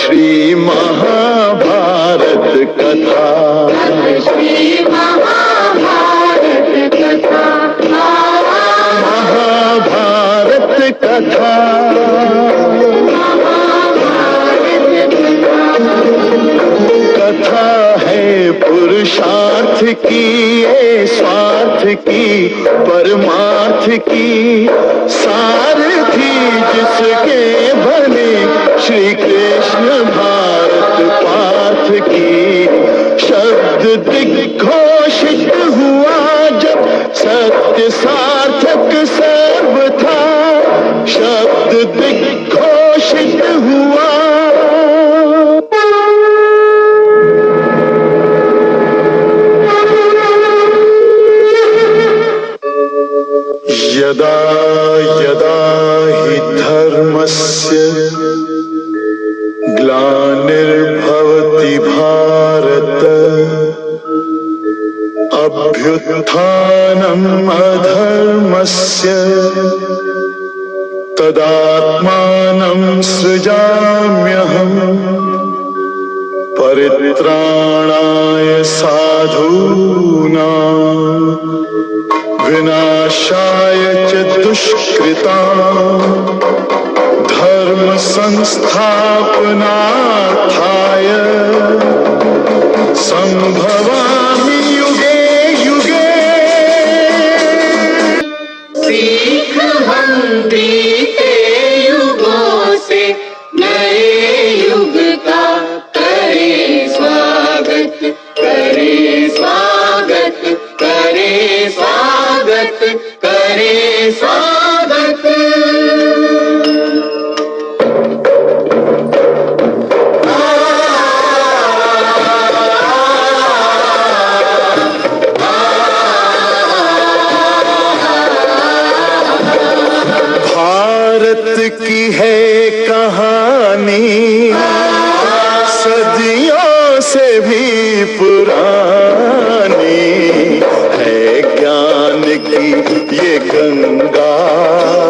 श्री महाभारत कथा। महाभारत कथा। महाभारत कथा। कथा है पुरुषार्थ की है स्वार्थ की परमार्थ की। सारथी जिसके भले श्री कृष्ण शब्द दिग्घोषित हुआ जब सत्य सार्थक सर्व था। शब्द दिग्घोषित हुआ। यदा यदा हि धर्मस्य ग्लानिर्भवति भारत अभ्युत्थानम् अधर्मस्य तदात्मानं सृजाम्यहम् परित्राणाय साधूनाम् विनाशाय च धर्म संस्थापनार्थाय करे स्वागत। भारत की है कहानी सदियों से भी पुरानी। की ये गंगा।